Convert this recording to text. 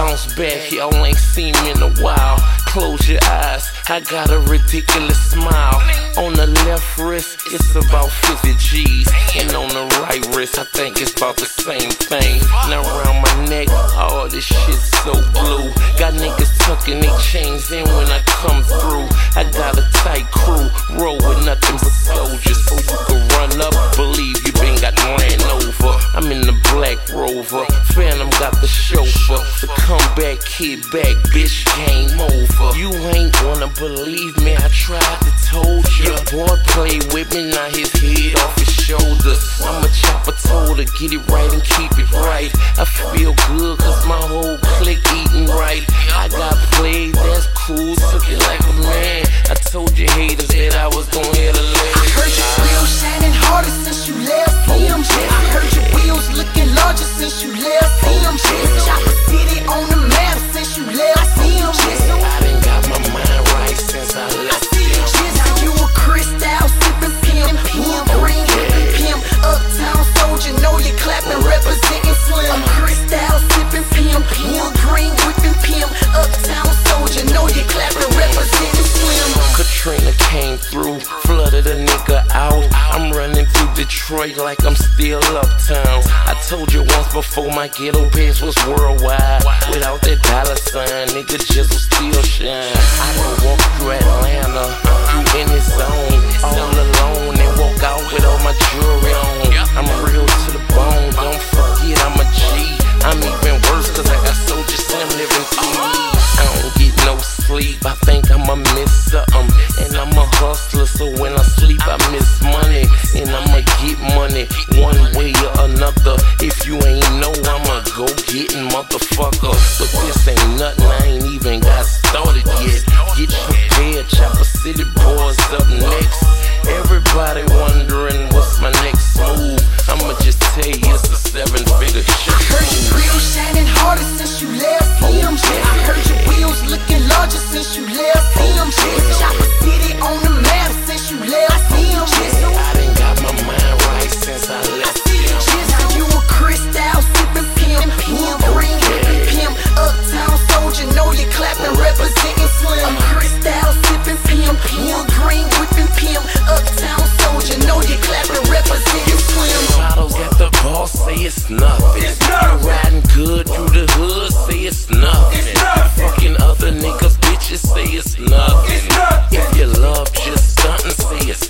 bounce back, y'all ain't seen me in a while. Close your eyes, I got a ridiculous smile. On the left wrist, it's about 50 G's. And on the right wrist, I think it's about the same thing. Now around my neck, all this shit's so blue. Got niggas tucking their chains in when I kid back, bitch, game over. You ain't wanna believe me, I tried to told ya. Your boy play with me, now his head off his shoulders. I'ma chop a toe to get it right and keep it right. I feel good cause my whole clique eating right. I got Detroit like I'm still uptown. I told you once before my ghetto bitch was worldwide. Without that dollar sign, nigga chisel still shine. I don't walk through Atlanta, you in his zone. one way or another. If you ain't nothing. If your love just stunting, see it's